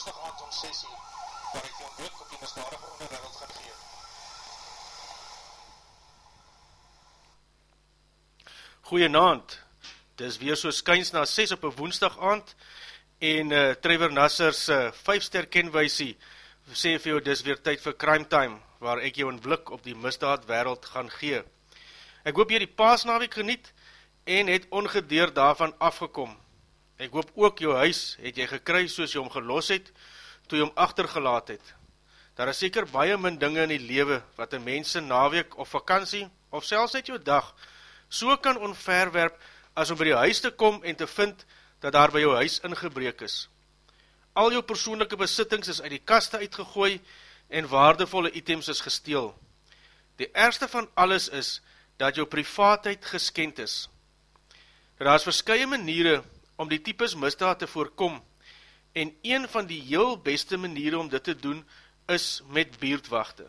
woensdag aand om 6 uur, waar ek jou blik op die misdadige onderwereld gaan gee. Goeienaand, dis weer so skyns na 6 op een woensdag aand, en uh, Trevor Nassers uh, 5 ster kenwijsie, sê vir jou, dis weer tyd vir crime time, waar ek jou een blik op die misdaad wereld gaan gee. Ek hoop jy die paasnaweek geniet, en het ongedeerd daarvan afgekom. Ek hoop ook jou huis het jy gekry soos jy hom gelos het, toe jy hom achtergelaat het. Daar is seker baie min dinge in die lewe, wat een mense naweek of vakantie, of selfs net jou dag, so kan onverwerp as om by die huis te kom en te vind dat daar by jou huis ingebreek is. Al jou persoonlijke besittings is uit die kaste uitgegooi en waardevolle items is gesteel. Die ergste van alles is dat jou privaatheid geskend is. Daar is verskye maniere om die types misdaad te voorkom en een van die heel beste maniere om dit te doen is met beerdwachte.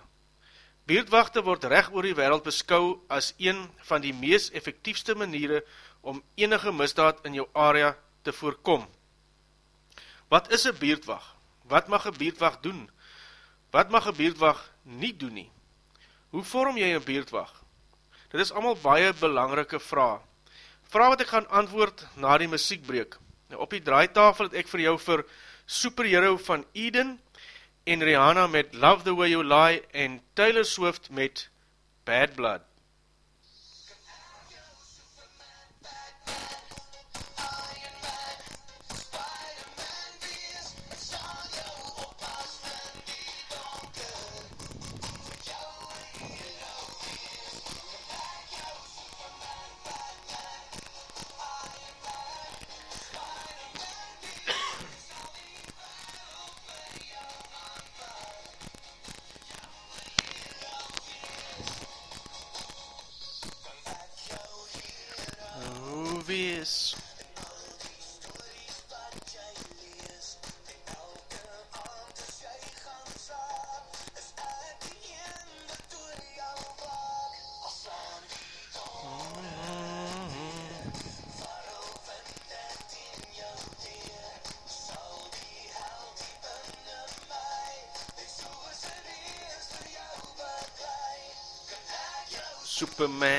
Beerdwachte word recht oor die wereld beskou as een van die mees effectiefste maniere om enige misdaad in jou area te voorkom. Wat is een beerdwacht? Wat mag een beerdwacht doen? Wat mag een beerdwacht nie doen nie? Hoe vorm jy een beerdwacht? Dit is allemaal baie belangrike vraag. Vraag wat ek gaan antwoord na die muziekbreek. Nou op die draaitafel het ek vir jou vir Superhero van Eden en Rihanna met Love the Way You Lie en Taylor Swift met Bad Blood.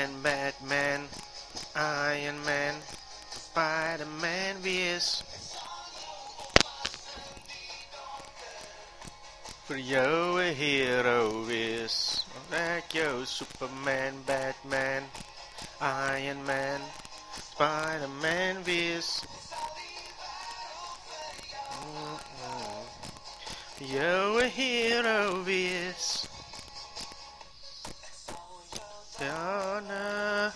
Superman, Batman, Iron Man, Spider-Man wees. Vir jou een hero wees. Ek jou Superman, Batman, Iron Man, Spider-Man wees. vir jou 'n hero wees. Ja, na.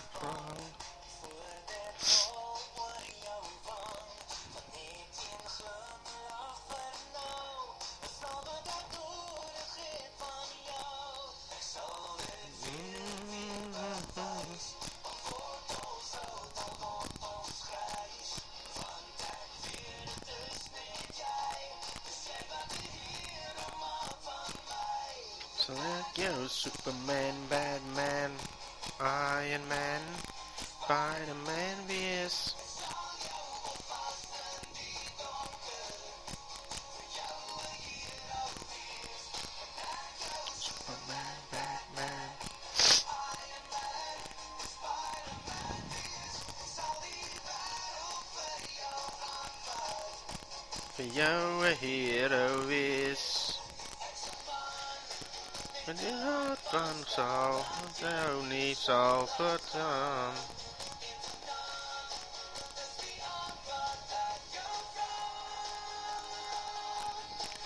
So let you Superman, Batman, Iron Man, Spider-Man wees. Superman, Batman. Vir jou 'n hero wees. En die hart kan sal, wat jou nie sal vertaan.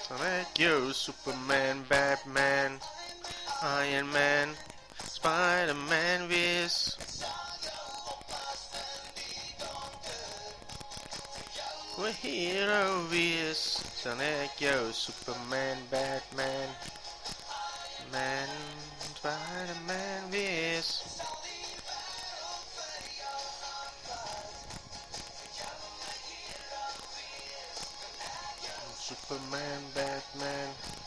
So let you Superman, Batman, Iron Man, Spider-Man wees. We hero wees. So let you Superman, Batman, Man, Spider-Man wees. Superman, Batman.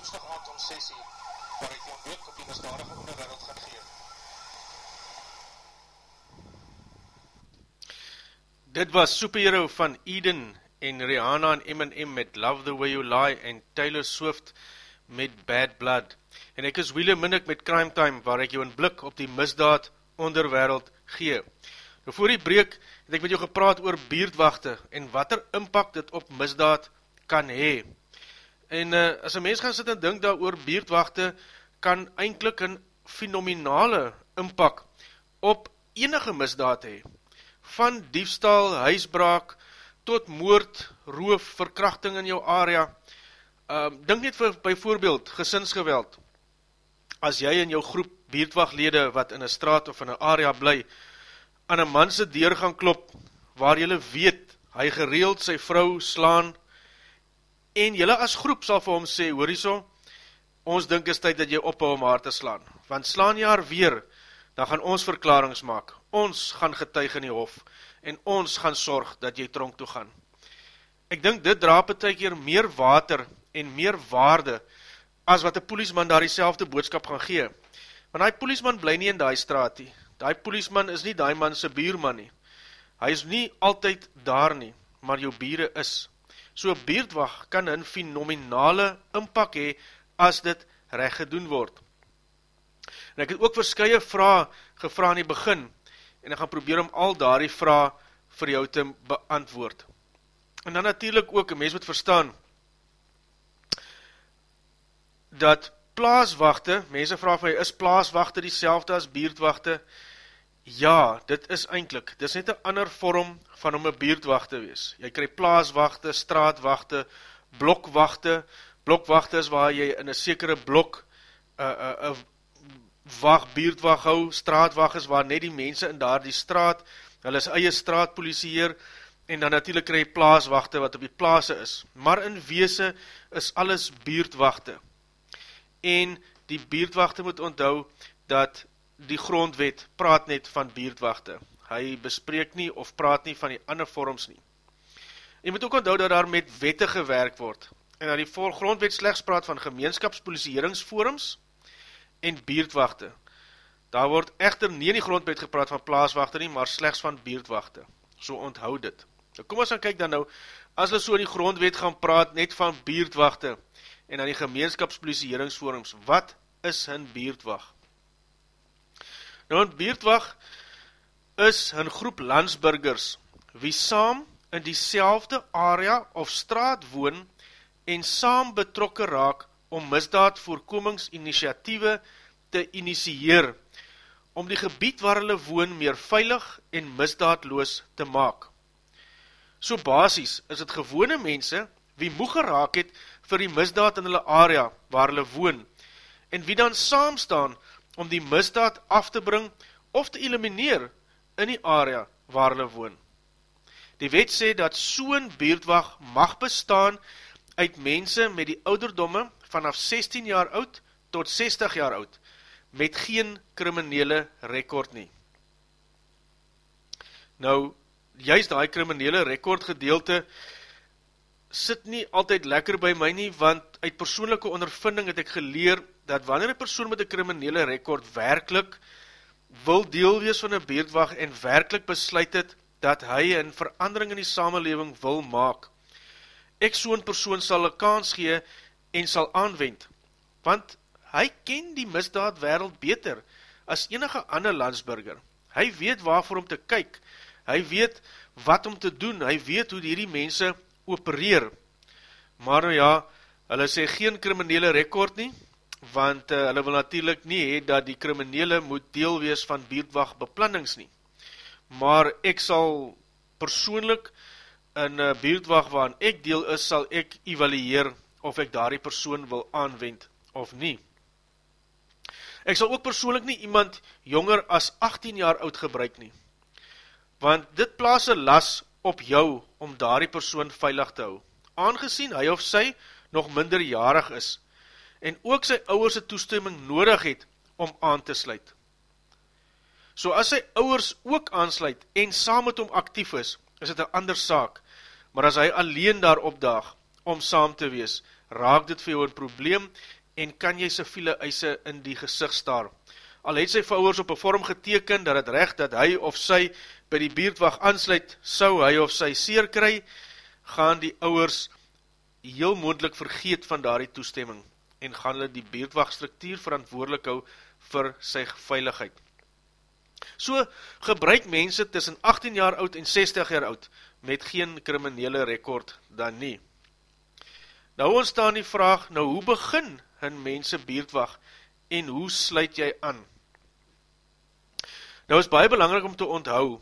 Woensdag aand om 6 uur, waar ek jou blik op die misdadige onderwereld gaan gee. Dit was Superhero van Eden en Rihanna en M&M met Love the Way You Lie en Taylor Swift met Bad Blood. En ek is William Minnick met Crime Time waar ek jou een blik op die misdaad onderwereld gee. Nou voor die breek het ek met jou gepraat oor beerdwachte en wat er impact dit op misdaad kan hee. En uh, as een mens gaan sit en dink daar oor beerdwachte kan eindelijk een fenomenale impact op enige misdaad hee van diefstal, huisbraak, tot moord, roof, verkrachting in jou area. Um, Dink net vir, by voorbeeld, gesinsgeweld. As jy in jou groep beerdwachtlede wat in een straat of in een area bly, aan een manse deur gaan klop, waar jylle weet, hy gereeld sy vrou slaan, en jylle as groep sal vir hom sê, hoor so, ons dink is tyd dat jy ophou om haar te slaan, want slaan jy haar weer, dan gaan ons verklarings maak, ons gaan getuig in die hof, en ons gaan sorg dat jy tronk toe gaan. Ek dink dit dra betek hier meer water en meer waarde, as wat die poliesman daar die selfde boodskap gaan gee. Want die poliesman bly nie in die straat nie, die poliesman is nie die man sy buurman nie, hy is nie altyd daar nie, maar jou bure is. So beerdwag kan een fenomenale impak hee, as dit recht gedoen word. En ek het ook verskye vraag gevra in die begin, en ek gaan probeer om al daar die vraag vir jou te beantwoord. En dan natuurlijk ook, een mens moet verstaan, dat plaaswachte, mense vraag van jy, is plaaswachte die selfde as beerdwachte? Ja, dit is eindelijk, dit is net een ander vorm van om een beerdwachte te wees. Jy krij plaaswachte, straatwachte, blokwachte, blokwachte is waar jy in een sekere blok, een uh, uh, wacht, beerdwacht hou, straatwacht is waar net die mense in daar die straat, hulle is eie straatpolisieer, en dan natuurlijk krijg jy plaaswachte wat op die plaase is. Maar in weese is alles beerdwachte. En die beerdwachte moet onthou dat die grondwet praat net van beerdwachte. Hy bespreek nie of praat nie van die ander vorms nie. Jy moet ook onthou dat daar met wette gewerk word. En dat die grondwet slechts praat van gemeenskapspoliseringsforums en beerdwachte. Daar word echter nie in die grondwet gepraat van plaaswachte nie, maar slechts van beerdwachte. So onthou dit. Nou kom ons gaan kyk dan nou, as hulle so in die grondwet gaan praat net van beerdwachte en dan die gemeenskapspoliseringsforums, wat is hun beerdwacht? Nou, een beerdwacht is een groep landsburgers, wie saam in die area of straat woon en saam betrokke raak om misdaad voorkomingsinitiatieve te initieer, om die gebied waar hulle woon meer veilig en misdaadloos te maak. So basis is het gewone mense, wie moe geraak het vir die misdaad in hulle area waar hulle woon, en wie dan saam staan om die misdaad af te bring of te elimineer in die area waar hulle woon. Die wet sê dat so'n beerdwag mag bestaan uit mense met die ouderdomme vanaf 16 jaar oud tot 60 jaar oud, met geen kriminele rekord nie. Nou, juist die kriminele rekord gedeelte sit nie altyd lekker by my nie, want uit persoonlijke ondervinding het ek geleer, dat wanneer een persoon met een kriminele rekord werkelijk wil deel wees van een beerdwag en werkelijk besluit het, dat hy een verandering in die samenleving wil maak, ek so'n persoon sal een kans gee en sal aanwend, want hy ken die misdaad wereld beter as enige ander landsburger. Hy weet waarvoor om te kyk, hy weet wat om te doen, hy weet hoe die mense opereer. Maar nou ja, hulle sê geen kriminele rekord nie, want uh, hulle wil natuurlijk nie hee dat die kriminele moet deel wees van beerdwacht beplannings nie. Maar ek sal persoonlik in uh, beerdwacht waarin ek deel is, sal ek evalueer of ek daar die persoon wil aanwend of nie. Ek sal ook persoonlik nie iemand jonger as 18 jaar oud gebruik nie, want dit plaas een las op jou om daar die persoon veilig te hou, aangezien hy of sy nog minderjarig is, en ook sy ouwerse toestemming nodig het om aan te sluit. So as sy ouwers ook aansluit en saam met hom actief is, is dit een ander saak, maar as hy alleen daar opdaag om saam te wees, raak dit vir jou een probleem en kan jy sy viele eise in die gezicht staar. Al het sy vouwers op een vorm geteken dat het recht dat hy of sy by die beerdwacht aansluit, sou hy of sy seer kry, gaan die ouwers heel moendlik vergeet van daar die toestemming en gaan hulle die beerdwachtstruktuur verantwoordelik hou vir sy veiligheid. So gebruik mense tussen 18 jaar oud en 60 jaar oud met geen kriminele rekord dan nie. Nou ontstaan die vraag, nou hoe begin hun mense beerdwag en hoe sluit jy aan? Nou is baie belangrik om te onthou,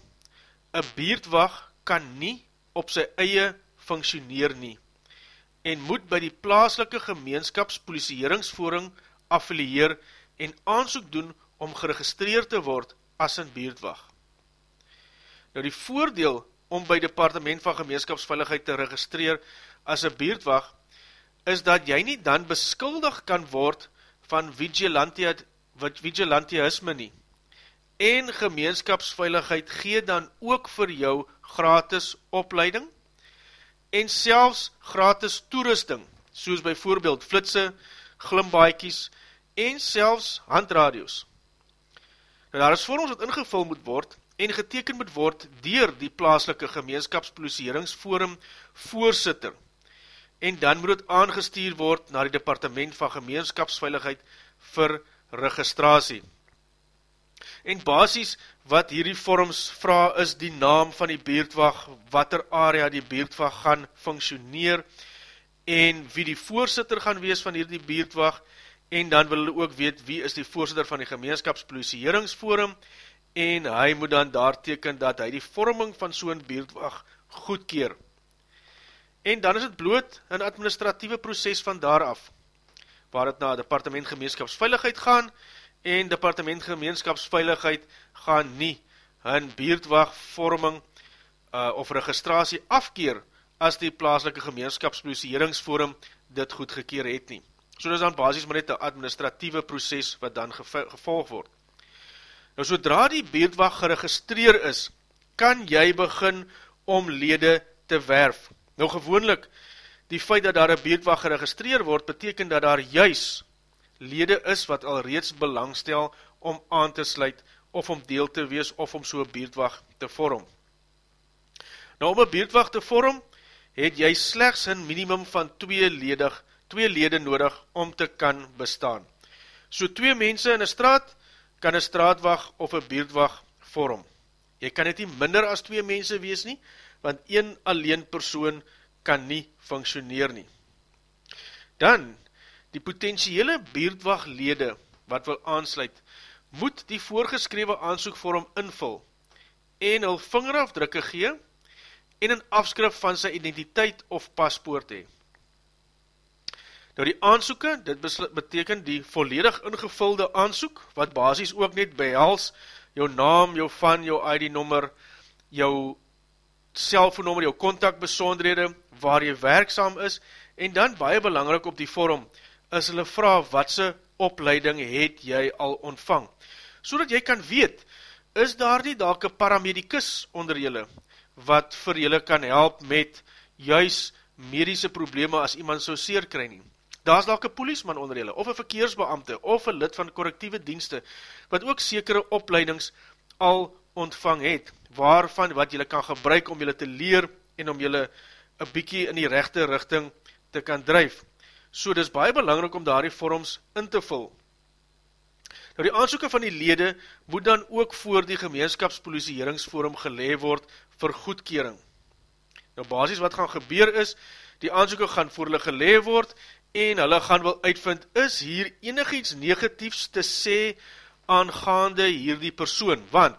een beerdwag kan nie op sy eie functioneer nie en moet by die plaaslike gemeenskapspolisieeringsvoering affilieer en aansoek doen om geregistreerd te word as een beerdwag. Nou die voordeel om by Departement van Gemeenskapsveiligheid te registreer as een beerdwag, is dat jy nie dan beskuldig kan word van vigilantisme nie. En gemeenskapsveiligheid gee dan ook vir jou gratis opleiding en selfs gratis toerusting, soos by voorbeeld flitse, glimbaakies en selfs handradio's. Nou daar is vorms wat ingevul moet word en geteken moet word dier die plaaslike gemeenskapspoliseringsforum voorsitter en dan moet het aangestuur word na die departement van gemeenskapsveiligheid vir registratie. En basis wat hierdie vorms vraag is die naam van die beerdwag, wat er area die beerdwag gaan functioneer en wie die voorsitter gaan wees van hierdie beerdwag en dan wil hulle ook weet wie is die voorzitter van die gemeenskapspoliseringsforum en hy moet dan daar teken dat hy die vorming van so'n beeldwag goedkeer. En dan is het bloot een administratieve proces van daar af, waar het na departement gemeenskapsveiligheid gaan en departement gemeenskapsveiligheid gaan nie hun beeldwag vorming uh, of registratie afkeer as die plaaslike gemeenskapspoliseringsforum dit goedgekeer het nie. So dit is dan basis maar net een administratieve proces wat dan gevolg word. Nou, sodra die beeldwag geregistreer is, kan jy begin om lede te werf. Nou, gewoonlik, die feit dat daar een beeldwag geregistreer word, beteken dat daar juis lede is wat al reeds belangstel om aan te sluit, of om deel te wees, of om so'n beeldwag te vorm. Nou, om een beeldwag te vorm, het jy slechts een minimum van twee ledig twee lede nodig om te kan bestaan. So twee mense in een straat, kan een straatwag of een beerdwag vorm. Jy kan het nie minder as twee mense wees nie, want een alleen persoon kan nie functioneer nie. Dan, die potentiële beerdwaglede wat wil aansluit, moet die voorgeskrewe aansoekvorm invul en hul vingerafdrukke gee en een afskrif van sy identiteit of paspoort hee. Nou die aansoeke, dit beteken die volledig ingevulde aansoek, wat basis ook net behels, jou naam, jou van, jou ID-nommer, jou cellfoonnummer, jou contactbesonderhede, waar jy werksaam is, en dan baie belangrik op die vorm, is hulle vraag, watse opleiding het jy al ontvang? So dat jy kan weet, is daar nie dalk een paramedicus onder julle, wat vir julle kan help met juis medische probleme as iemand so seer kry nie. Daar is dalk een poliesman onder julle, of een verkeersbeamte, of een lid van correctieve dienste, wat ook sekere opleidings al ontvang het, waarvan wat julle kan gebruik om julle te leer, en om julle een bykie in die rechte richting te kan drijf. So, dit is baie belangrik om daar die vorms in te vul. Nou die aansoeke van die lede moet dan ook voor die gemeenskapspolisieeringsforum gelee word vir goedkering. Nou basis wat gaan gebeur is, die aansoeke gaan voor hulle gelee word en hulle gaan wil uitvind, is hier enig iets negatiefs te sê aangaande hierdie persoon, want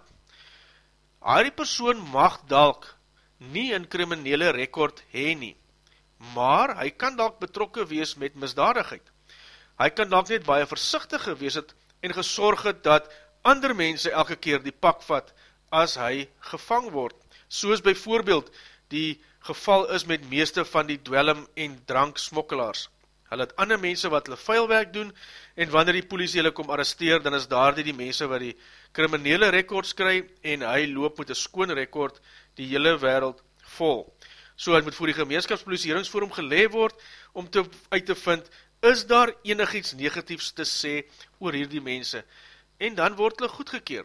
hierdie persoon mag dalk nie een kriminele rekord hee nie, maar hy kan dalk betrokke wees met misdadigheid. Hy kan dalk net baie versichtig gewees het en gesorg het dat ander mense elke keer die pak vat as hy gevang word. Soos byvoorbeeld die geval is met meeste van die dwellum en drank smokkelaars. Hulle het ander mense wat hulle vuilwerk doen en wanneer die politie hulle kom arresteer, dan is daar die, die mense wat die kriminele rekords kry en hy loop met een skoon rekord die hele wereld vol. So hy moet voor die gemeenskapspoliseringsforum gelee word om te, uit te vind, is daar enig iets negatiefs te sê oor hierdie mense? En dan word hulle goedgekeer.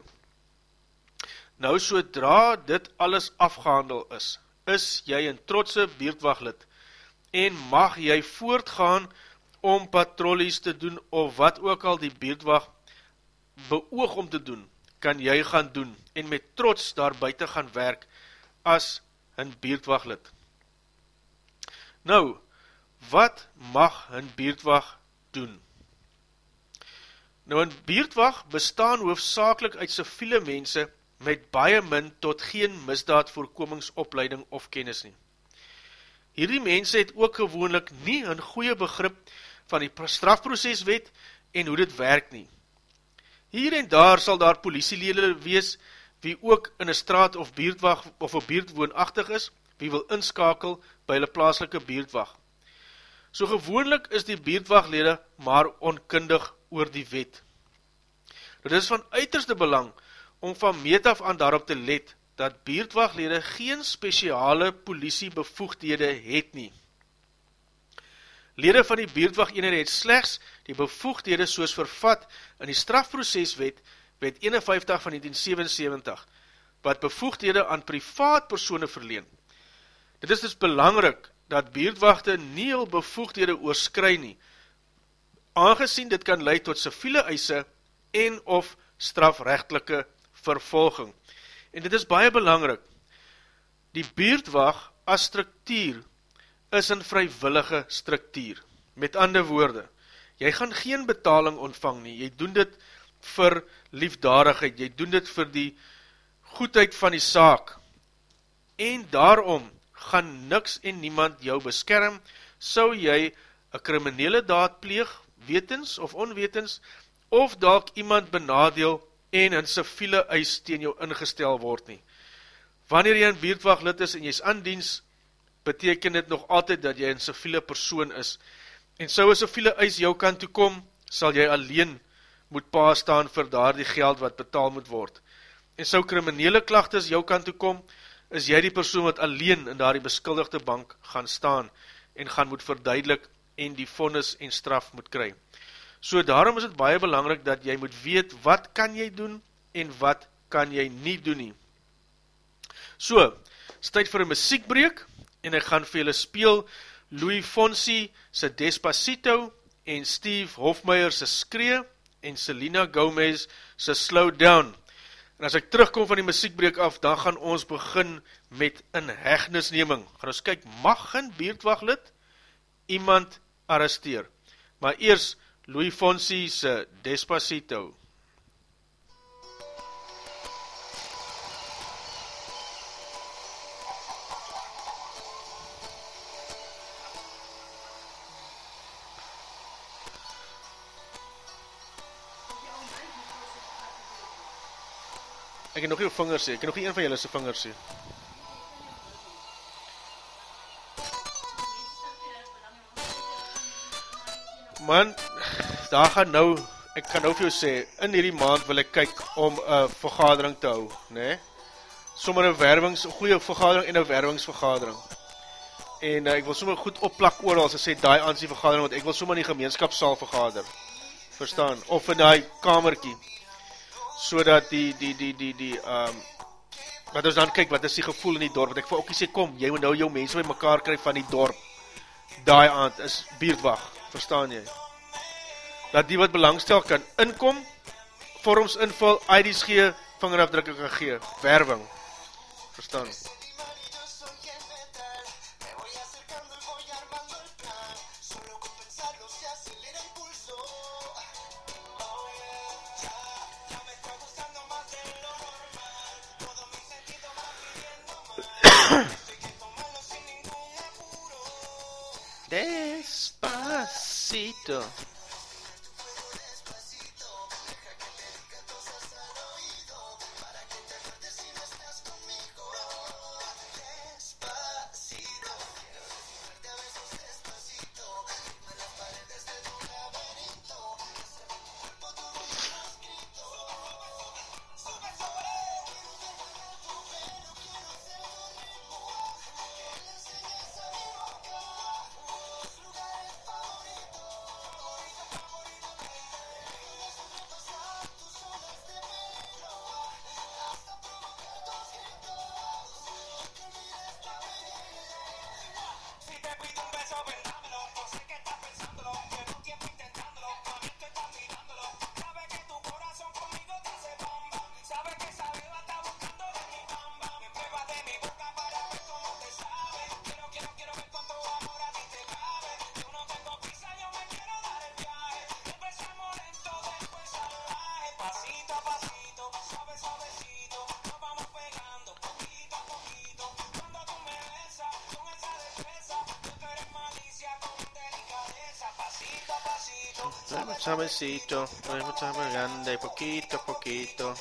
Nou, sodra dit alles afgehandel is, is jy een trotse beerdwaglid en mag jy voortgaan om patrollies te doen of wat ook al die beerdwag beoog om te doen, kan jy gaan doen en met trots daar buiten gaan werk as een beerdwaglid. Nou, wat mag een beerdwag doen? Nou, een beerdwag bestaan hoofdzakelik uit civiele mense met baie min tot geen misdaad voorkomingsopleiding of kennis nie. Hierdie mense het ook gewoonlik nie een goeie begrip van die strafproceswet en hoe dit werk nie. Hier en daar sal daar politielede wees wie ook in een straat of beerdwag of een beerd woonachtig is, wie wil inskakel by hulle plaaslike beerdwag. So gewoonlik is die beerdwaglede maar onkundig oor die wet. Dit is van uiterste belang om van meet af aan daarop te let, dat beerdwaglede geen speciale politiebevoegdhede het nie. Lede van die beerdwag eenheid het slechts die bevoegdhede soos vervat in die strafproceswet, wet 51 van 1977, wat bevoegdhede aan privaat persoene verleen. Dit is dus belangrik dat beerdwachte nie al bevoegdhede oorskry nie, aangezien dit kan leid tot civiele eise en of strafrechtelike vervolging. En dit is baie belangrik, die beerdwag as structuur is een vrywillige structuur. Met ander woorde, jy gaan geen betaling ontvang nie, jy doen dit vir liefdadigheid, jy doen dit vir die goedheid van die saak. En daarom gaan niks en niemand jou beskerm, sou jy een kriminele daad pleeg, wetens of onwetens, of dalk iemand benadeel en in civiele eis teen jou ingestel word nie. Wanneer jy in beerdwag lid is en jy is aandiens, beteken dit nog altyd dat jy een civiele persoon is. En so een civiele eis jou kan toekom, sal jy alleen moet pa staan vir daar die geld wat betaal moet word. En so kriminele klachtes jou kan toekom, is jy die persoon wat alleen in daar die beskuldigde bank gaan staan en gaan moet verduidelik en die vonnis en straf moet kry. So daarom is het baie belangrik dat jy moet weet wat kan jy doen en wat kan jy nie doen nie. So, is tyd vir een muziekbreek en ek gaan vir julle speel Louis Fonsi se Despacito en Steve Hofmeyer se Skree en Selena Gomez se Slow Down. En as ek terugkom van die muziekbreek af, dan gaan ons begin met een hegnisneming. Gaan ons kyk, mag een beerdwaglid iemand arresteer? Maar eers Louis Fonsi se Despacito. Ek het nog nie jou vingers sien. Ek het nog nie een van julle se vingers sien. Man, daar gaan nou, ek kan nou vir jou sê, in hierdie maand wil ek kyk om 'n vergadering te hou, né? Nee? Sommer 'n werwings, 'n goeie vergadering en 'n werwingsvergadering. En uh, ek wil sommer goed opplak oral as ek sê daai aansie vergadering want ek wil sommer in die gemeenskapsaal vergader. Verstaan? Of in daai kamertjie. Sodat die die die die die ehm um, wat ons dan kyk wat is die gevoel in die dorp. Want ek vir ookie sê kom, jy moet nou jou mense bymekaar kry van die dorp. Daai aand is buurtwag, verstaan jy? Dat die wat belangstel kan inkom, vorms invul, ID's gee, vingerafdrukke kan gee, werwing. Verstaan? Decidí, Despacito. Dame un sabecito, dame un grande, poquito a poquito.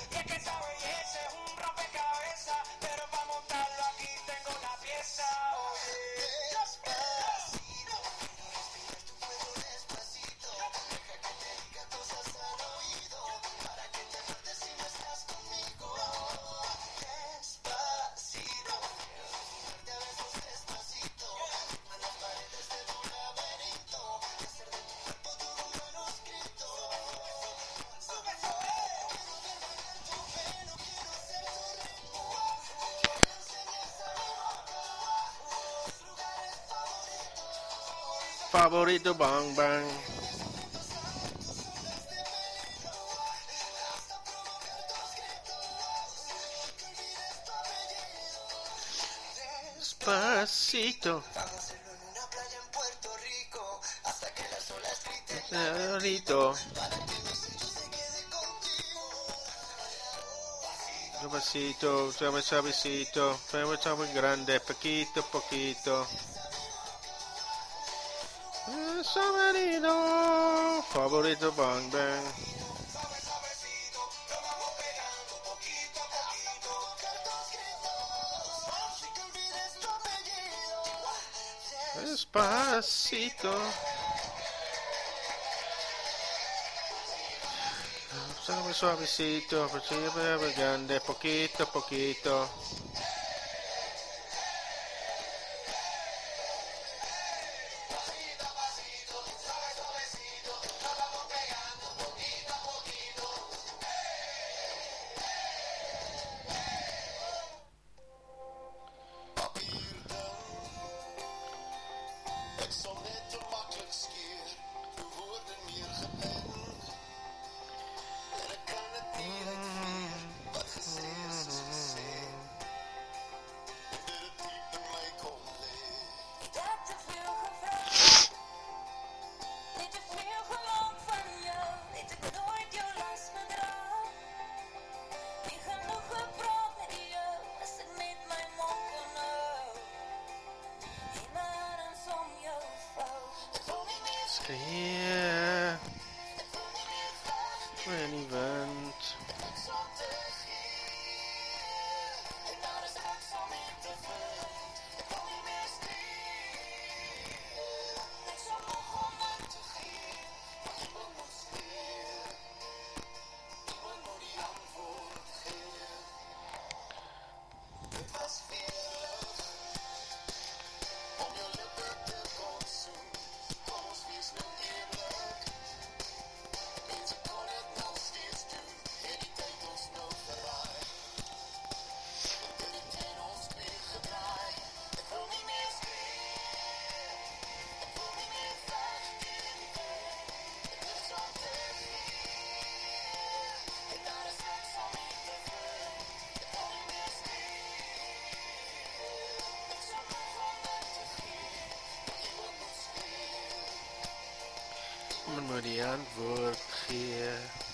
Favorito bang bang. Despacito. Vamos en una playa. Suavecito, suave, suavecito, suave, suave, grande, poquito, poquito saberino, favorito bang bang. Despacito. Suave, suavecito, grande, poquito, poquito. Moet die antwoord gee.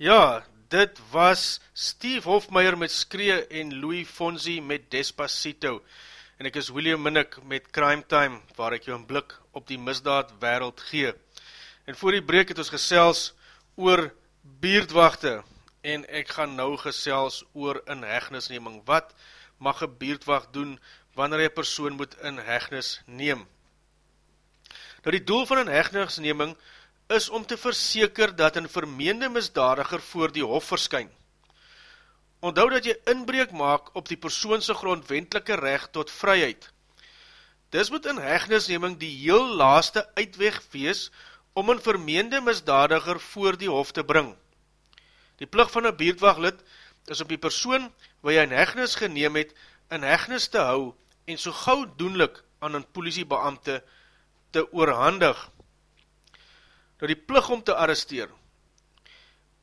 Ja, dit was Steve Hofmeyer met Skree en Louis Fonsi met Despacito. En ek is William Minnick met Crime Time, waar ek jou een blik op die misdaad wereld gee. En voor die breek het ons gesels oor buurtwachte. En ek gaan nou gesels oor in hegnisneming. Wat mag een buurtwacht doen wanneer een persoon moet in hegnis neem? Nou die doel van een hegnisneming is om te verseker dat een vermeende misdadiger voor die hof verskyn. Onthou dat jy inbreek maak op die persoonse grondwendelike recht tot vryheid. Dis moet in hegnisneming die heel laaste uitweg wees om een vermeende misdadiger voor die hof te bring. Die plig van een buurtwaglid is op die persoon waar jy in hegnis geneem het, in hegnis te hou en so gauw doenlik aan een politiebeamte te oorhandig. Nou die plig om te arresteer.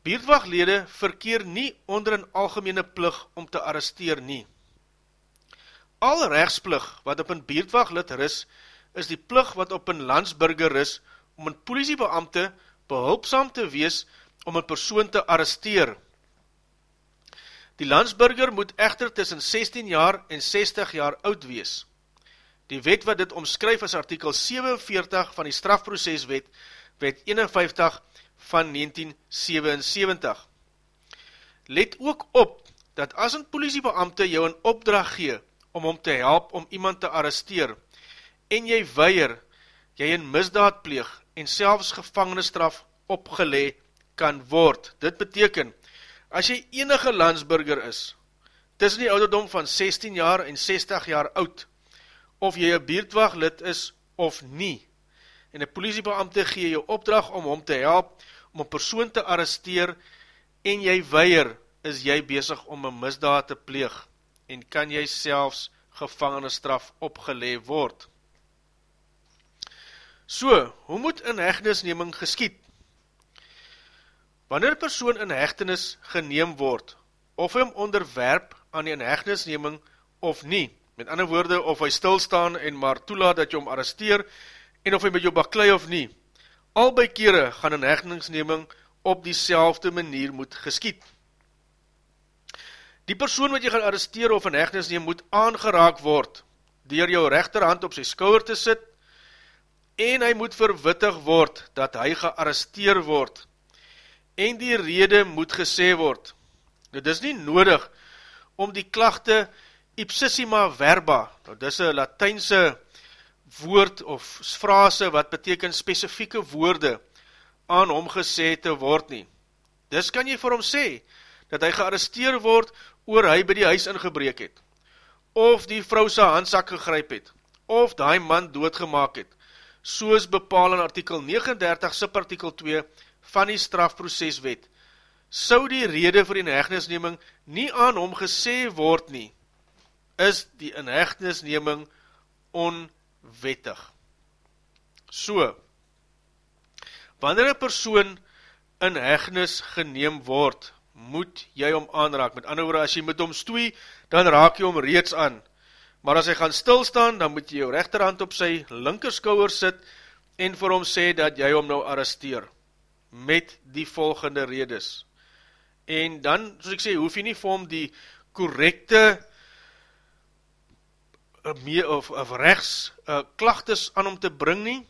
Buurtwaglede verkeer nie onder een algemene plig om te arresteer nie. Al rechtsplig wat op een buurtwaglid ris, is die plig wat op een landsburger is om een politiebeamte behulpsaam te wees om een persoon te arresteer. Die landsburger moet echter tussen 16 jaar en 60 jaar oud wees. Die wet wat dit omskryf is artikel 47 van die strafproceswet, wet 51 van 1977. Let ook op, dat as een politiebeamte jou een opdracht gee, om om te help om iemand te arresteer, en jy weier, jy een misdaad pleeg, en selfs gevangenisstraf opgelee kan word. Dit beteken, as jy enige landsburger is, tussen die ouderdom van 16 jaar en 60 jaar oud, of jy een buurtwaglid is of nie, en een politiebeamte gee jou opdracht om hom te help, om een persoon te arresteer, en jy weier, is jy bezig om een misdaad te pleeg, en kan jy selfs gevangenisstraf opgelee word. So, hoe moet een hegnisneming geskiet? Wanneer persoon in hechtenis geneem word, of hy hom onderwerp aan die hegnisneming of nie, met ander woorde, of hy stilstaan en maar toelaat dat jy hom arresteer, en of hy met jou baklei of nie, albei kere gaan een hegningsneming op die manier moet geskiet. Die persoon wat jy gaan arresteer of in hegnis neem, moet aangeraak word, dier jou rechterhand op sy skouwer te sit, en hy moet verwittig word, dat hy gearresteer word, en die rede moet gesê word. Dit is nie nodig om die klachte ipsissima verba, nou, dit is een Latijnse woord of frase wat beteken specifieke woorde aan hom gesê te word nie. Dis kan jy vir hom sê, dat hy gearresteer word oor hy by die huis ingebreek het, of die vrou sy handsak gegryp het, of die man doodgemaak het, soos bepaal in artikel 39 subartikel 2 van die strafproceswet, sou die rede vir die inhegnisneming nie aan hom gesê word nie, is die inhegnisneming onwettig. So, wanneer een persoon in hegnis geneem word, moet jy hom aanraak. Met ander woorde, as jy met hom stoei, dan raak jy hom reeds aan. Maar as hy gaan stilstaan, dan moet jy jou rechterhand op sy linkerskouwer sit en vir hom sê dat jy hom nou arresteer. Met die volgende redes. En dan, soos ek sê, hoef jy nie vir hom die correcte of, of rechts uh, klachtes aan hom te bring nie.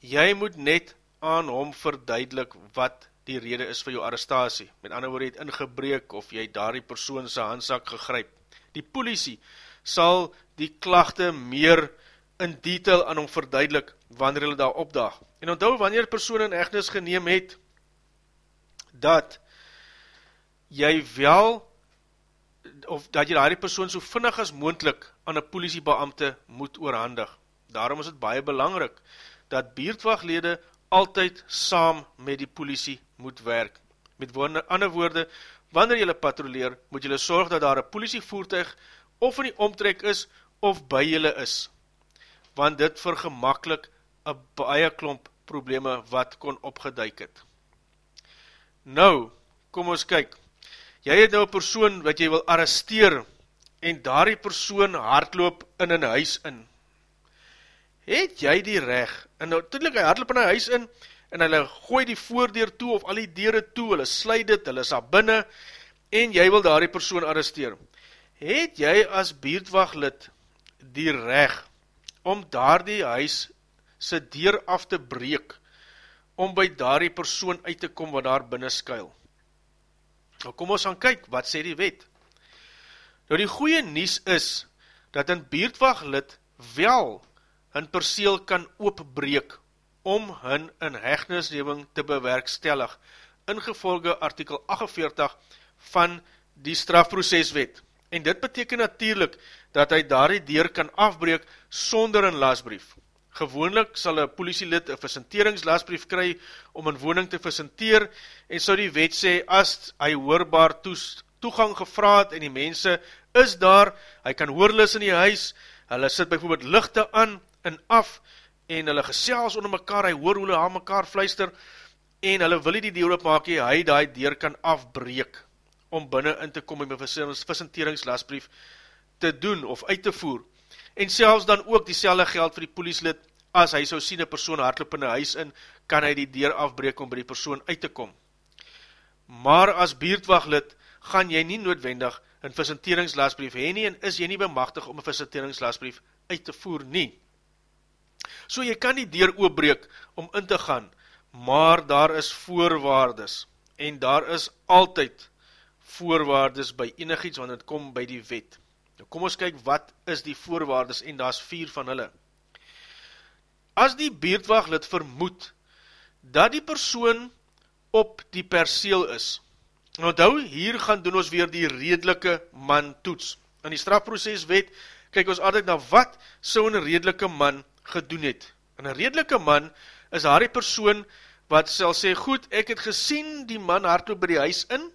Jy moet net aan hom verduidelik wat die rede is vir jou arrestatie. Met ander woorde, jy het ingebreek of jy daar die persoon sy handsak gegryp. Die politie sal die klachte meer in detail aan hom verduidelik wanneer hulle daar opdag. En onthou, wanneer persoon in echnis geneem het, dat jy wel, of dat jy daar die persoon so vinnig as moendlik aan een politiebeamte moet oorhandig. Daarom is het baie belangrik, dat beerdwaglede altyd saam met die politie moet werk. Met woorde, ander woorde, wanneer jylle patroleer, moet jylle sorg dat daar een politievoertuig of in die omtrek is, of by jylle is. Want dit vergemakkelijk een baie klomp probleme wat kon opgeduik het. Nou, kom ons kyk. Jy het nou een persoon wat jy wil arresteer en daar die persoon hardloop in een huis in. Het jy die reg? En nou, toedelik hy hardloop in een huis in en hulle gooi die voordeur toe of al die deure toe, hulle sluit dit, hulle is daar binnen en jy wil daar die persoon arresteer. Het jy as buurtwaglid die reg om daar die huis sy deur af te breek om by daar die persoon uit te kom wat daar binnen skuil? Nou kom ons gaan kyk, wat sê die wet? Nou die goeie nies is, dat een beerdwaglid wel hun perseel kan oopbreek om hun in hegnisneming te bewerkstellig, ingevolge artikel 48 van die strafproceswet. En dit beteken natuurlijk dat hy daar die deur kan afbreek sonder een lasbrief. Gewoonlik sal een politielid een versenteringslasbrief kry om een woning te versenteer en so die wet sê as hy hoorbaar toes, toegang gevraad en die mense is daar, hy kan hoorlis in die huis, hulle sit bijvoorbeeld lichte aan en af en hulle gesels onder mekaar, hy hoor hoe hulle aan mekaar fluister en hulle wil die deur opmaak, hy die deur kan afbreek om binnen in te kom en my versenteringslasbrief te doen of uit te voer. En selfs dan ook die geld vir die polieslid, as hy so sien een persoon hardloop in die huis in, kan hy die deur afbreek om by die persoon uit te kom. Maar as beerdwaglid, gaan jy nie noodwendig een versenteringslasbrief heen nie, en is jy nie bemachtig om een versenteringslasbrief uit te voer nie. So jy kan die deur oopbreek om in te gaan, maar daar is voorwaardes, en daar is altyd voorwaardes by enig iets, want het kom by die wet. Nou kom ons kyk wat is die voorwaardes en daar is vier van hulle. As die beerdwaglid vermoed dat die persoon op die perseel is, nou hou, hier gaan doen ons weer die redelike man toets. In die strafproceswet kyk ons altyd na wat so een redelike man gedoen het. En een redelike man is daar die persoon wat sal sê, goed, ek het gesien die man hardloop by die huis in,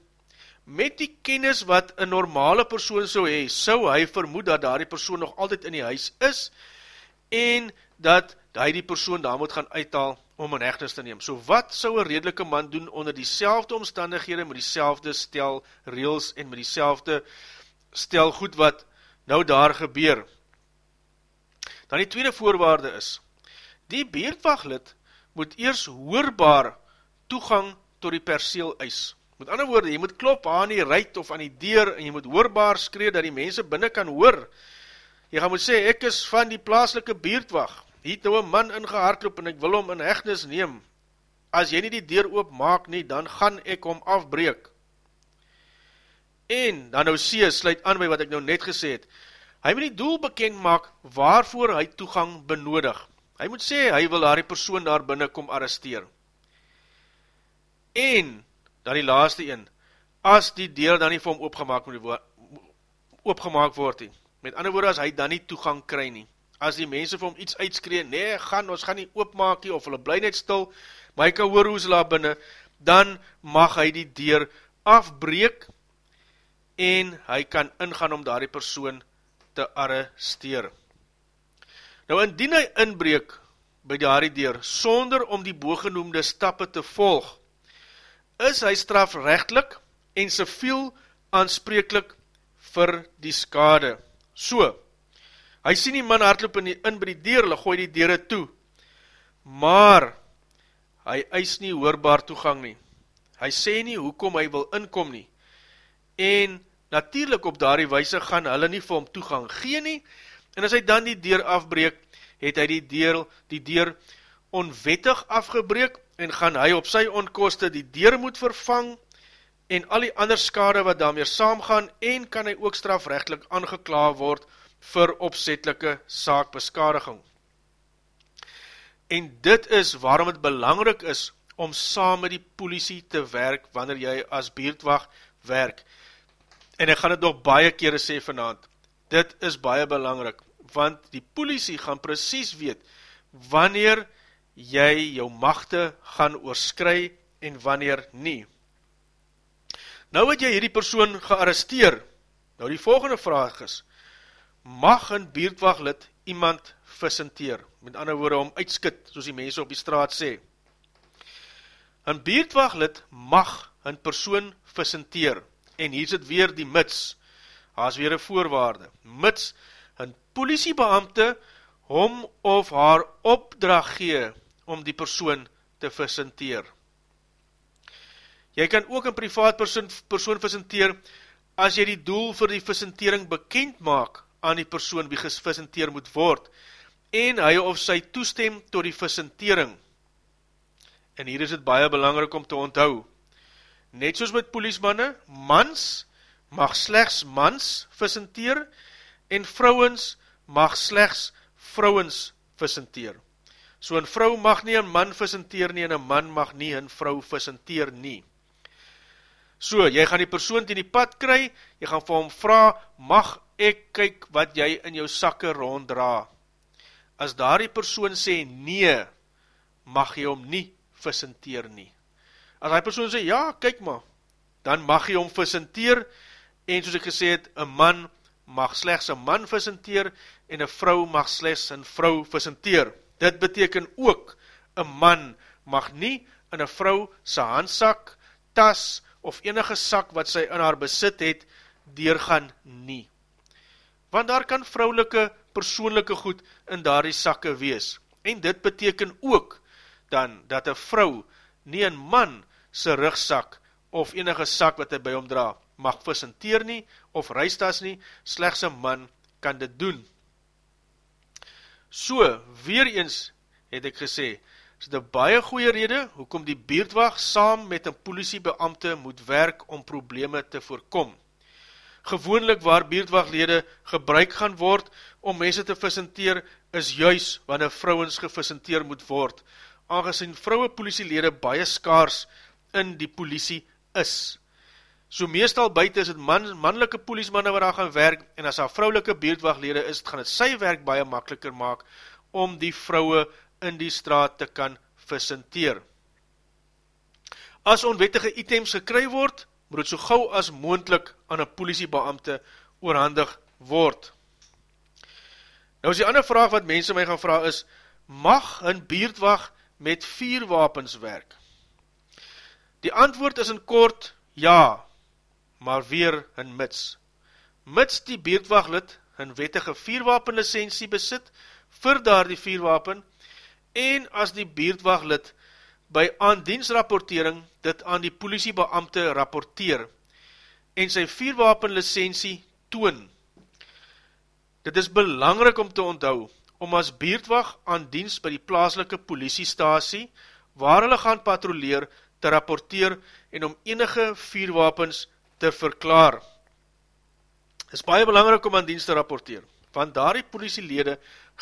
met die kennis wat een normale persoon so hee, so hy vermoed dat daar die persoon nog altyd in die huis is, en dat hy die persoon daar moet gaan uithaal om een hechtenis te neem. So wat sou een redelike man doen onder die selfde omstandighede, met die selfde stel reels en met die selfde stel goed wat nou daar gebeur. Dan die tweede voorwaarde is, die beerdwaglid moet eers hoorbaar toegang tot die perseel eis. Met ander woorde, jy moet klop aan die ruit of aan die deur en jy moet hoorbaar skree dat die mense binnen kan hoor. Jy gaan moet sê, ek is van die plaaslike beerdwag. Hier het nou een man ingehardloop en ek wil hom in hegnis neem. As jy nie die deur oop maak nie, dan gaan ek hom afbreek. En dan nou sê, sluit aan by wat ek nou net gesê het. Hy moet die doel bekend maak waarvoor hy toegang benodig. Hy moet sê, hy wil daar die persoon daar binnen kom arresteer. En dan die laaste een, as die deel dan nie vir hom opgemaak, opgemaak word nie, met ander woorde, as hy dan nie toegang kry nie, as die mense vir hom iets uitskree, nee, gaan, ons gaan nie oopmaak nie, of hulle bly net stil, maar hy kan hoor hoe sy laat binnen, dan mag hy die deur afbreek, en hy kan ingaan om daar die persoon te arresteer. Nou, indien hy inbreek by daar die deur, sonder om die boogenoemde stappe te volg, is hy strafrechtlik en civiel aanspreeklik vir die skade. So, hy sien die man hardloop in, die, in by die deur, hy gooi die deure toe, maar hy eis nie hoorbaar toegang nie. Hy sê nie hoekom hy wil inkom nie. En natuurlijk op daardie wijse gaan hulle nie vir hom toegang gee nie, en as hy dan die deur afbreek, het hy die deur, die deur onwettig afgebreek, en gaan hy op sy onkoste die deur moet vervang en al die ander skade wat daarmee saamgaan en kan hy ook strafrechtlik aangekla word vir opzetlike saakbeskadiging. En dit is waarom het belangrik is om saam met die politie te werk wanneer jy as beerdwacht werk. En ek gaan het nog baie kere sê vanavond, dit is baie belangrik, want die politie gaan precies weet wanneer jy jou machte gaan oorskry en wanneer nie. Nou het jy hierdie persoon gearresteer, nou die volgende vraag is, mag een beerdwaglid iemand visenteer, met ander woorde om uitskit, soos die mense op die straat sê. Een beerdwaglid mag een persoon visenteer, en hier sit weer die mits, daar is weer een voorwaarde, mits een politiebeamte hom of haar opdracht gee om die persoon te visenteer. Jy kan ook een privaat persoon, persoon visenteer as jy die doel vir die visentering bekend maak aan die persoon wie gevisenteer moet word en hy of sy toestem tot die visentering. En hier is het baie belangrik om te onthou. Net soos met poliesmanne, mans mag slechts mans visenteer en vrouwens mag slechts vrouwens visenteer. So een vrou mag nie een man visenteer nie en een man mag nie een vrou visenteer nie. So, jy gaan die persoon die die pad kry, jy gaan vir hom vraag, mag ek kyk wat jy in jou sakke ronddra? As daar die persoon sê nee, mag jy hom nie visenteer nie. As die persoon sê ja, kyk maar, dan mag jy hom visenteer en soos ek gesê het, een man mag slechts een man visenteer en een vrou mag slechts een vrou visenteer. Dit beteken ook, een man mag nie in een vrou sy handsak, tas of enige sak wat sy in haar besit het, deurgaan nie. Want daar kan vrouwelike persoonlijke goed in daar die sakke wees. En dit beteken ook dan dat een vrou nie een man sy rugsak of enige sak wat hy by hom dra mag visenteer nie of reistas nie, slechts een man kan dit doen. So, weer eens het ek gesê, is dit baie goeie rede, hoekom die beerdwacht saam met een politiebeamte moet werk om probleme te voorkom. Gewoonlik waar beerdwachtlede gebruik gaan word om mense te visenteer, is juis wanneer vrouwens gevisenteer moet word, aangezien vrouwe politielede baie skaars in die politie is. So meestal buiten is het man, mannelike poliesmanne waar daar gaan werk, en as daar vrouwelike beerdwachtlede is, gaan het sy werk baie makkeliker maak, om die vrouwe in die straat te kan visenteer. As onwettige items gekry word, moet het so gauw as moendlik aan een politiebeamte oorhandig word. Nou is die ander vraag wat mense my gaan vraag is, mag een beerdwacht met vier wapens werk? Die antwoord is in kort, ja, maar weer in mits. Mits die beerdwachtlid een wettige vierwapenlicensie besit vir daar die vierwapen en as die beerdwachtlid by aandiensrapportering dit aan die politiebeamte rapporteer en sy vierwapenlicensie toon. Dit is belangrik om te onthou om as beerdwacht aan dienst by die plaaslike politiestasie waar hulle gaan patrouleer te rapporteer en om enige vierwapens te verklaar. Het is baie belangrik om aan dienst te rapporteer, want daar die politielede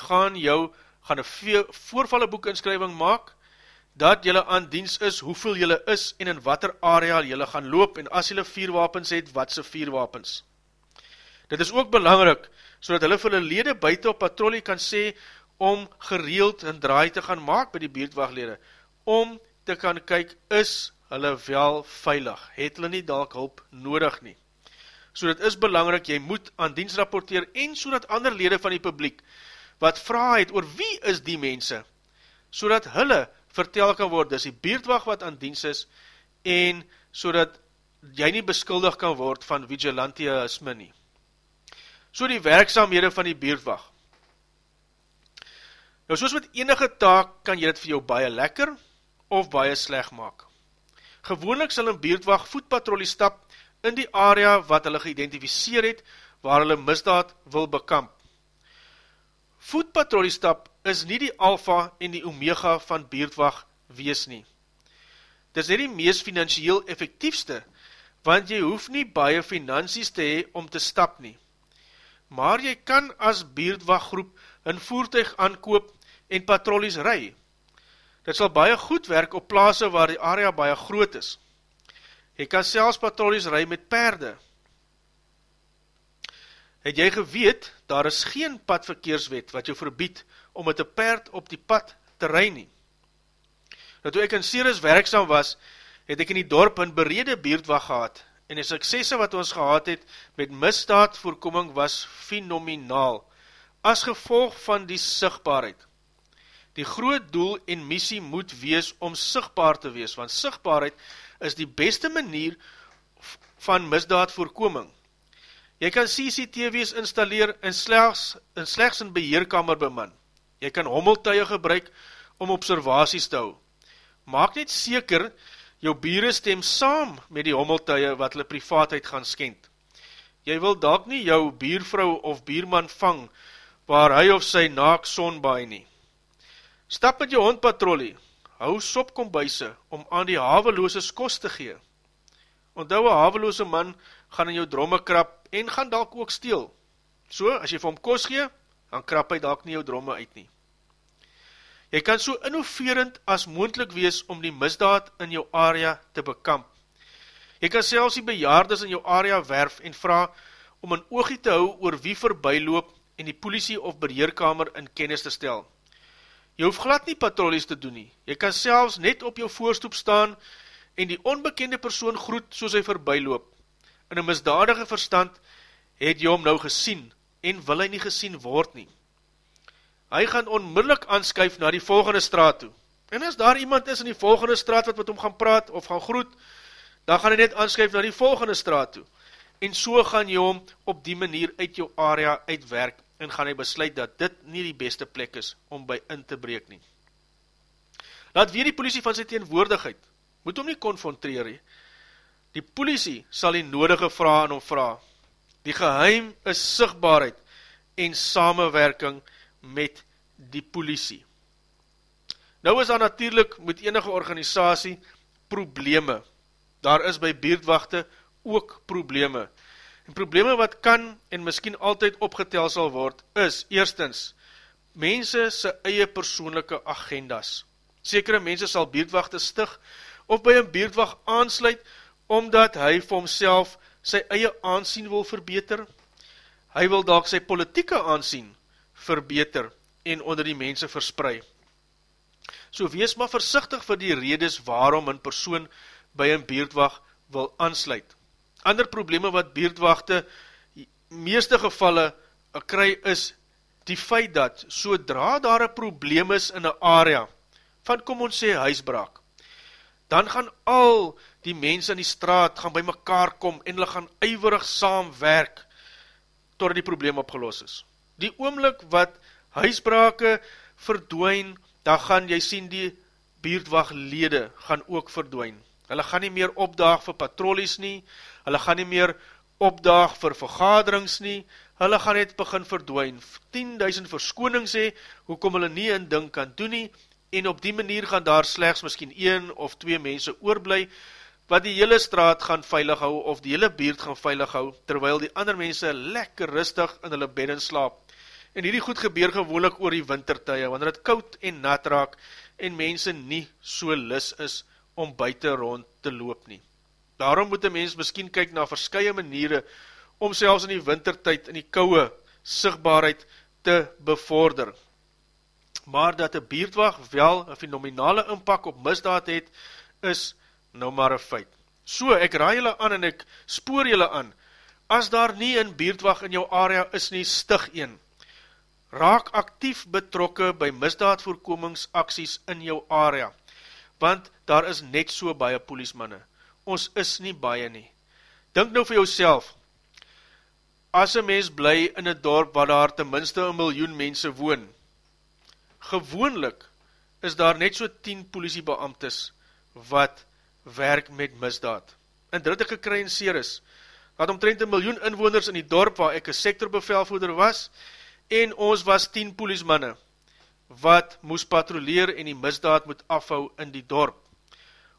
gaan jou gaan een voorvalle boek inskrywing maak, dat jylle aan dienst is, hoeveel jylle is en in wat area jylle gaan loop en as jylle vier wapens het, wat se vier wapens. Dit is ook belangrik, so dat hulle vir hulle lede buiten op patrolie kan sê, om gereeld een draai te gaan maak by die beerdwachtlede, om te kan kyk, is hulle wel veilig, het hulle nie dalk hulp nodig nie. So dit is belangrik, jy moet aan dienst rapporteer, en so dat ander lede van die publiek, wat vraag het oor wie is die mense, so dat hulle vertel kan word, dis die beerdwacht wat aan diens is, en so dat jy nie beskuldig kan word van vigilantisme nie. So die werkzaamhede van die beerdwacht. Nou soos met enige taak kan jy dit vir jou baie lekker of baie sleg maak. Gewoonlik sal een beerdwacht voetpatrolie stap in die area wat hulle geïdentificeer het waar hulle misdaad wil bekamp. Voetpatrolie stap is nie die alfa en die omega van beerdwacht wees nie. dis net die mees financieel effectiefste, want jy hoef nie baie finansies te hee om te stap nie. Maar jy kan as beerdwaggroep een voertuig aankoop en patrollies ry. Dit sal baie goed werk op plaase waar die area baie groot is. Jy kan selfs patrollies ry met perde. Het jy geweet, daar is geen padverkeerswet wat jou verbied om met een perd op die pad te ry nie. Nou toe ek in Ceres werksam was, het ek in die dorp een berede beerdwag gehad, en die suksesse wat ons gehad het met misdaadvoorkoming was fenomenaal, as gevolg van die sigtbaarheid. Die groot doel en missie moet wees om sigtbaar te wees, want sigtbaarheid is die beste manier van misdaadvoorkoming. Jy kan CCTV's installeer en slechts in, slechts in beheerkamer beman. Jy kan hommeltuie gebruik om observaties te hou. Maak net seker, jou bieren stem saam met die hommeltuie wat hulle privaatheid gaan skend. Jy wil dalk nie jou biervrou of bierman vang, waar hy of sy naak sonbaai nie. Stap met jou hondpatrollie, hou sopkombuise om aan die havelooses kost te gee. Onthou een haveloose man gaan in jou dromme krap en gaan dalk ook steel. So, as jy vir hom kost gee, dan krap hy dalk nie jou dromme uit nie. Jy kan so innoverend as moendlik wees om die misdaad in jou area te bekamp. Jy kan selfs die bejaardes in jou area werf en vraag om een oogie te hou oor wie voorbijloop en die politie of beheerkamer in kennis te stel. Jy hoef glad nie patrollies te doen nie. Jy kan selfs net op jou voorstoep staan en die onbekende persoon groet soos hy voorbijloop. In een misdadige verstand het jy hom nou gesien en wil hy nie gesien word nie hy gaan onmiddellik aanskuif na die volgende straat toe. En as daar iemand is in die volgende straat wat met hom gaan praat of gaan groet, dan gaan hy net aanskuif na die volgende straat toe. En so gaan jy hom op die manier uit jou area uitwerk en gaan hy besluit dat dit nie die beste plek is om by in te breek nie. Laat weer die politie van sy teenwoordigheid, moet hom nie konfronteer nie. Die politie sal die nodige vraag aan hom vraag. Die geheim is sigtbaarheid en samenwerking met die politie. Nou is daar natuurlijk met enige organisatie probleme. Daar is by beerdwachte ook probleme. En probleme wat kan en miskien altyd opgetel sal word, is eerstens, mense sy eie persoonlijke agendas. Sekere mense sal beerdwachte stig, of by een beerdwacht aansluit, omdat hy vir homself sy eie aansien wil verbeter. Hy wil dalk sy politieke aansien verbeter en onder die mense versprei. So wees maar versichtig vir die redes waarom een persoon by een beerdwacht wil aansluit. Ander probleme wat beerdwachte meeste gevalle kry is die feit dat sodra daar een probleem is in een area van kom ons sê huisbraak, dan gaan al die mense in die straat gaan by mekaar kom en hulle gaan eiwerig saamwerk totdat die probleem opgelos is die oomlik wat huisbrake verdwijn, dan gaan jy sien die beerdwaglede gaan ook verdwijn. Hulle gaan nie meer opdaag vir patrollies nie, hulle gaan nie meer opdaag vir vergaderings nie, hulle gaan net begin verdwijn. 10.000 verskonings hee, hoekom hulle nie een ding kan doen nie, en op die manier gaan daar slechts miskien 1 of 2 mense oorblij, wat die hele straat gaan veilig hou, of die hele beerd gaan veilig hou, terwyl die ander mense lekker rustig in hulle bedden slaap. En hierdie goed gebeur gewoonlik oor die wintertuie, wanneer het koud en nat raak, en mense nie so lis is om buiten rond te loop nie. Daarom moet een mens miskien kyk na verskye maniere, om selfs in die wintertuid in die kouwe sigtbaarheid te bevorder. Maar dat een beerdwag wel een fenomenale inpak op misdaad het, is nou maar een feit. So, ek raai julle aan en ek spoor julle aan, as daar nie een beerdwag in jou area is nie, stig een raak actief betrokke by misdaadvoorkomingsaksies in jou area, want daar is net so baie poliesmanne. Ons is nie baie nie. Dink nou vir jouself, as een mens bly in een dorp waar daar ten minste een miljoen mense woon, gewoonlik is daar net so 10 politiebeamtes wat werk met misdaad. En dit het ek gekry in Ceres, dat omtrent een miljoen inwoners in die dorp waar ek een sectorbevelvoerder was, en ons was 10 poliesmanne, wat moes patroleer en die misdaad moet afhou in die dorp.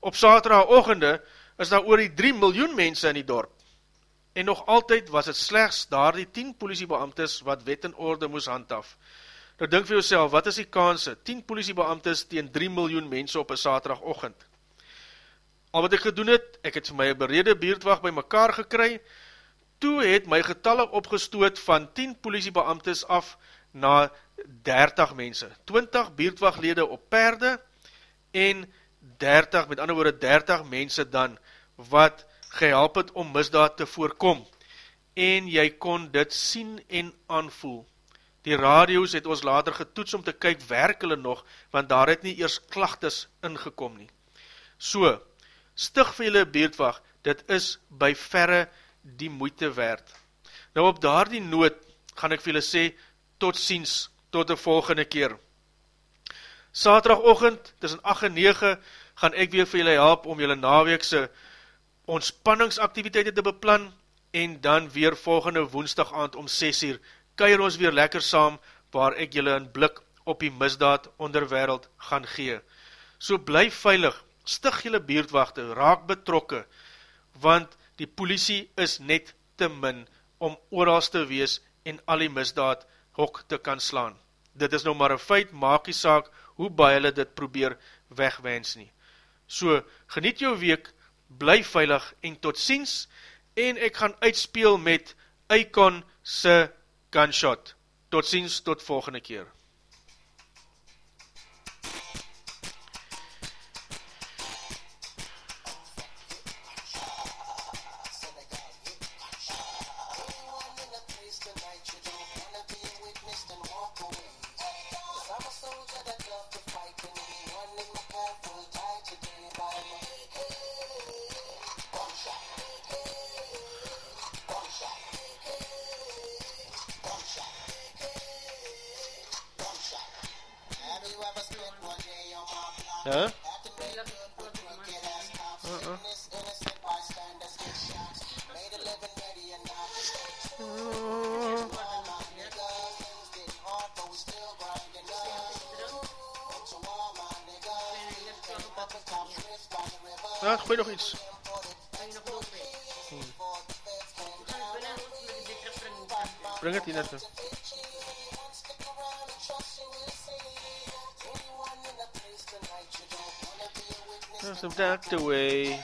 Op saterdagoggende is daar oor die 3 miljoen mense in die dorp. En nog altyd was het slechts daar die 10 politiebeamtes wat wet en orde moes handhaf. Nou dink vir jouself, wat is die kanse? 10 politiebeamtes teen 3 miljoen mense op een saterdagoggend. Al wat ek gedoen het, ek het vir my een berede buurtwacht by mekaar gekry, toe het my getalle opgestoot van 10 politiebeamtes af na 30 mense. 20 buurtwachtlede op perde en 30, met ander woorde 30 mense dan, wat gehelp het om misdaad te voorkom. En jy kon dit sien en aanvoel. Die radio's het ons later getoets om te kyk werk hulle nog, want daar het nie eers klachtes ingekom nie. So, stig vir julle beerdwacht, dit is by verre die moeite werd. Nou op daar die nood, gaan ek vir julle sê, tot ziens, tot die volgende keer. Saterdagochtend, tussen 8 en 9, gaan ek weer vir julle help om julle naweekse ontspanningsaktiviteite te beplan, en dan weer volgende woensdag aand om 6 uur, keir ons weer lekker saam, waar ek julle een blik op die misdaad onderwereld gaan gee. So bly veilig, stig julle beerdwachte, raak betrokke, want die politie is net te min om oorals te wees en al die misdaad hok te kan slaan. Dit is nou maar een feit, maak die saak, hoe baie hulle dit probeer wegwens nie. So, geniet jou week, bly veilig en tot ziens, en ek gaan uitspeel met Icon se Gunshot. Tot ziens, tot volgende keer. Bring het hier naartoe. There's some ducked away.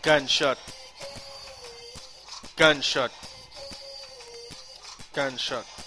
Gunshot. Gunshot. Gunshot.